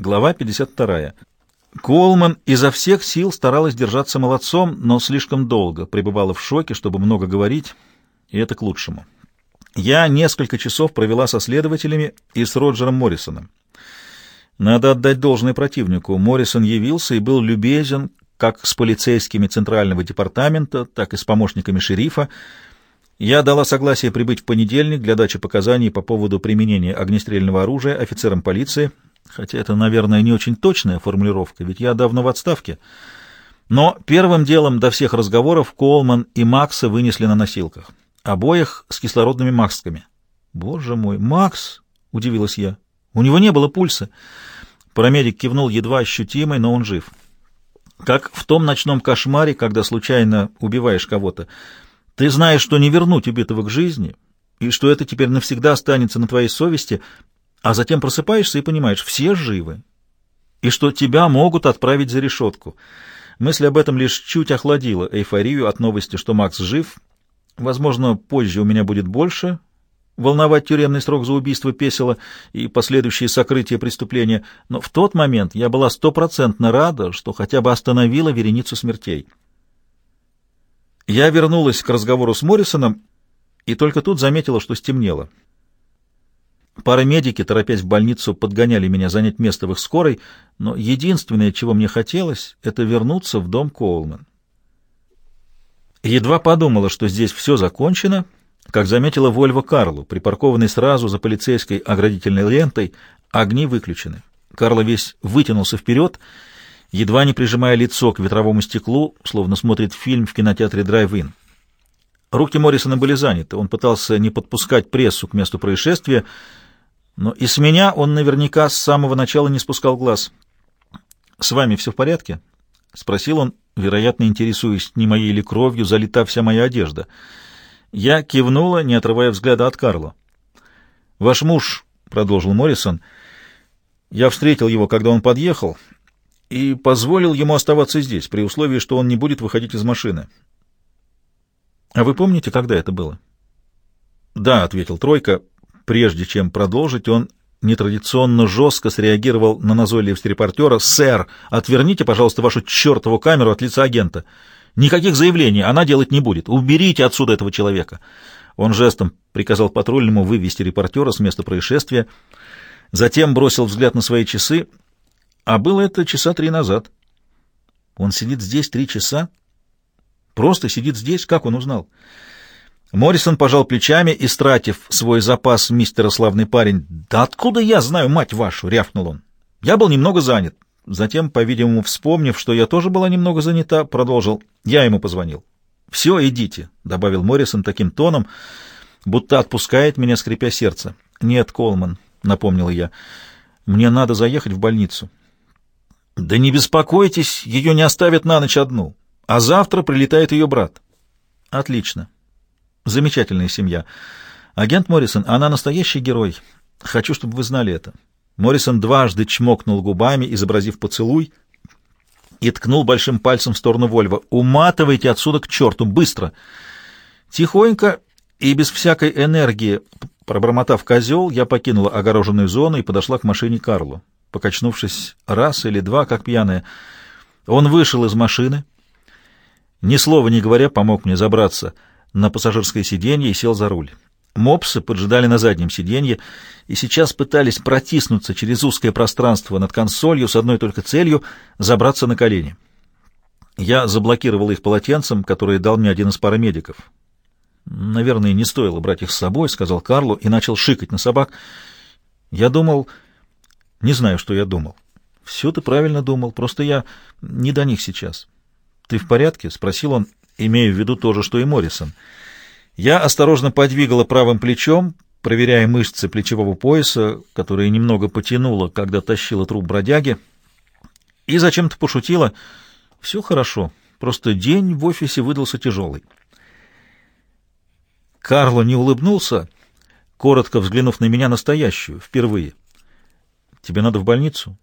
Глава 52. Колман изо всех сил старалась держаться молодцом, но слишком долго пребывала в шоке, чтобы много говорить, и это к лучшему. Я несколько часов провела со следователями и с Роджером Моррисоном. Надо отдать должное противнику. Моррисон явился и был любезен как с полицейскими Центрального департамента, так и с помощниками шерифа. Я дала согласие прибыть в понедельник для дачи показаний по поводу применения огнестрельного оружия офицерам полиции — хотя это, наверное, не очень точная формулировка, ведь я давно в отставке. Но первым делом до всех разговоров Колман и Макса вынесли на носилках. Обоих с кислородными масками. «Боже мой, Макс!» — удивилась я. «У него не было пульса». Парамедик кивнул едва ощутимый, но он жив. Как в том ночном кошмаре, когда случайно убиваешь кого-то. Ты знаешь, что не вернуть убитого к жизни, и что это теперь навсегда останется на твоей совести, а затем просыпаешься и понимаешь, все живы, и что тебя могут отправить за решетку. Мысль об этом лишь чуть охладила эйфорию от новости, что Макс жив. Возможно, позже у меня будет больше волновать тюремный срок за убийство Песела и последующее сокрытие преступления, но в тот момент я была стопроцентно рада, что хотя бы остановила вереницу смертей. Я вернулась к разговору с Моррисоном и только тут заметила, что стемнело. Парамедики, торопясь в больницу, подгоняли меня занять место в их скорой, но единственное, чего мне хотелось, это вернуться в дом Коулман. Едва подумала, что здесь все закончено, как заметила Вольво Карлу, припаркованный сразу за полицейской оградительной лентой, огни выключены. Карло весь вытянулся вперед, едва не прижимая лицо к ветровому стеклу, словно смотрит фильм в кинотеатре «Драйв-Ин». Руки Моррисона были заняты, он пытался не подпускать прессу к месту происшествия, но и с меня он наверняка с самого начала не спускал глаз. «С вами все в порядке?» — спросил он, вероятно, интересуясь, не моей ли кровью залита вся моя одежда. Я кивнула, не отрывая взгляда от Карла. «Ваш муж», — продолжил Моррисон, — «я встретил его, когда он подъехал, и позволил ему оставаться здесь, при условии, что он не будет выходить из машины». «А вы помните, когда это было?» «Да», — ответил Тройка, Прежде чем продолжить, он нетрадиционно жестко среагировал на назойливость репортера. «Сэр, отверните, пожалуйста, вашу чертову камеру от лица агента. Никаких заявлений она делать не будет. Уберите отсюда этого человека». Он жестом приказал патрульному вывести репортера с места происшествия, затем бросил взгляд на свои часы, а было это часа три назад. Он сидит здесь три часа? Просто сидит здесь? Как он узнал?» Моррисон пожал плечами и, стратив свой запас мистера славный парень, «Да откуда я знаю, мать вашу?» — рявкнул он. «Я был немного занят». Затем, по-видимому, вспомнив, что я тоже была немного занята, продолжил. «Я ему позвонил». «Все, идите», — добавил Моррисон таким тоном, будто отпускает меня, скрипя сердце. «Нет, Колман», — напомнила я, — «мне надо заехать в больницу». «Да не беспокойтесь, ее не оставят на ночь одну, а завтра прилетает ее брат». «Отлично». Замечательная семья. Агент Моррисон, она настоящий герой. Хочу, чтобы вы знали это. Моррисон дважды чмокнул губами, изобразив поцелуй, и ткнул большим пальцем в сторону Вольва. «Уматывайте отсюда к черту! Быстро!» Тихонько и без всякой энергии, пробормотав козел, я покинула огороженную зону и подошла к машине Карлу. Покачнувшись раз или два, как пьяная, он вышел из машины, ни слова не говоря, помог мне забраться — на пассажирское сиденье и сел за руль. Мопсы поджидали на заднем сиденье и сейчас пытались протиснуться через узкое пространство над консолью с одной только целью — забраться на колени. Я заблокировал их полотенцем, которое дал мне один из парамедиков. «Наверное, не стоило брать их с собой», — сказал Карлу и начал шикать на собак. «Я думал... Не знаю, что я думал. Все ты правильно думал, просто я не до них сейчас». «Ты в порядке?» — спросил он имея в виду то же, что и Моррисон. Я осторожно подвигала правым плечом, проверяя мышцы плечевого пояса, которые немного потянуло, когда тащила труп бродяги, и зачем-то пошутила. Все хорошо, просто день в офисе выдался тяжелый. Карло не улыбнулся, коротко взглянув на меня настоящую, впервые. «Тебе надо в больницу?»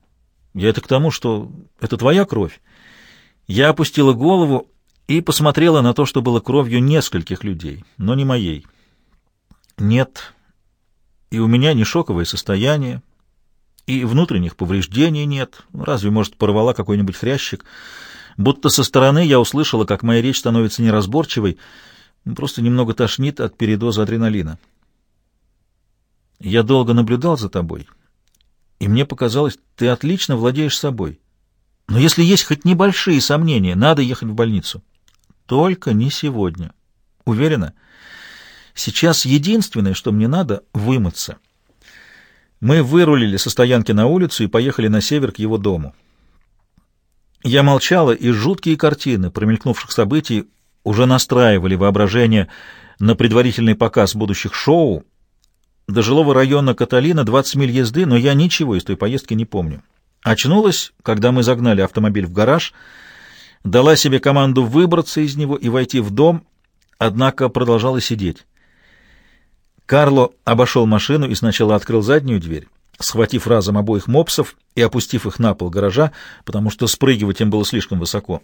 «Я это к тому, что это твоя кровь». Я опустила голову и посмотрела на то, что было кровью нескольких людей, но не моей. Нет, и у меня не шоковое состояние, И внутренних повреждений нет. Разве, может, порвала какой-нибудь хрящик? Будто со стороны я услышала, как моя речь становится неразборчивой, просто немного тошнит от передоза адреналина. Я долго наблюдал за тобой, и мне показалось, ты отлично владеешь собой. Но если есть хоть небольшие сомнения, надо ехать в больницу. Только не сегодня. Уверена? Сейчас единственное, что мне надо — вымыться. Мы вырулили со стоянки на улицу и поехали на север к его дому. Я молчала, и жуткие картины промелькнувших событий уже настраивали воображение на предварительный показ будущих шоу. До жилого района Каталина 20 миль езды, но я ничего из той поездки не помню. Очнулась, когда мы загнали автомобиль в гараж, дала себе команду выбраться из него и войти в дом, однако продолжала сидеть. Карло обошел машину и сначала открыл заднюю дверь, схватив разом обоих мопсов и опустив их на пол гаража, потому что спрыгивать им было слишком высоко.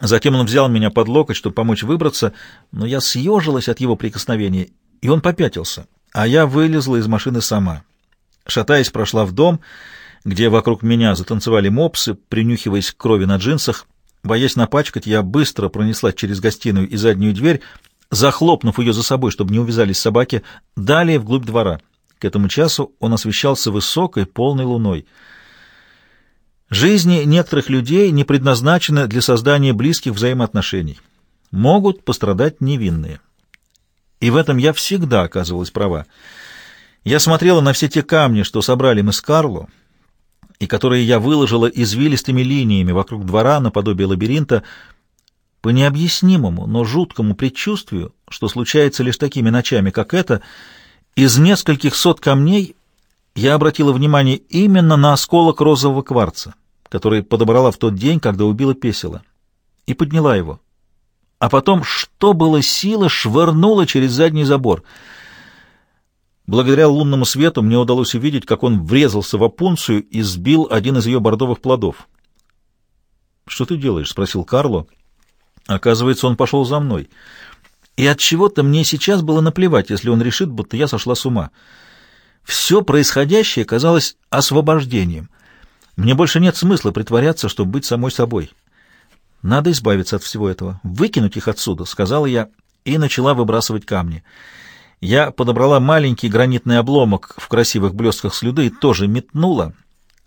Затем он взял меня под локоть, чтобы помочь выбраться, но я съежилась от его прикосновения, и он попятился, а я вылезла из машины сама. Шатаясь, прошла в дом — где вокруг меня затанцевали мопсы, принюхиваясь к крови на джинсах. Боясь напачкать, я быстро пронесла через гостиную и заднюю дверь, захлопнув ее за собой, чтобы не увязались собаки, далее вглубь двора. К этому часу он освещался высокой, полной луной. Жизни некоторых людей не предназначены для создания близких взаимоотношений. Могут пострадать невинные. И в этом я всегда оказывалась права. Я смотрела на все те камни, что собрали мы с Карло, и которые я выложила извилистыми линиями вокруг двора наподобие лабиринта, по необъяснимому, но жуткому предчувствию, что случается лишь такими ночами, как это, из нескольких сот камней я обратила внимание именно на осколок розового кварца, который подобрала в тот день, когда убила Песела, и подняла его. А потом, что было силы, швырнула через задний забор — Благодаря лунному свету мне удалось увидеть, как он врезался в опунцию и сбил один из ее бордовых плодов. «Что ты делаешь?» — спросил Карло. Оказывается, он пошел за мной. И от чего то мне сейчас было наплевать, если он решит, будто я сошла с ума. Все происходящее казалось освобождением. Мне больше нет смысла притворяться, чтобы быть самой собой. Надо избавиться от всего этого, выкинуть их отсюда, — сказала я и начала выбрасывать камни. Я подобрала маленький гранитный обломок в красивых блестках слюды и тоже метнула.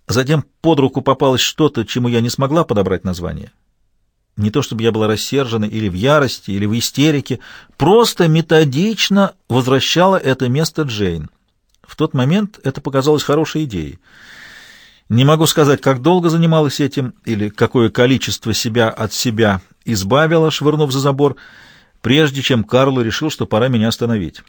Затем под руку попалось что-то, чему я не смогла подобрать название. Не то чтобы я была рассержена или в ярости, или в истерике, просто методично возвращала это место Джейн. В тот момент это показалось хорошей идеей. Не могу сказать, как долго занималась этим, или какое количество себя от себя избавила, швырнув за забор, прежде чем Карло решил, что пора меня остановить.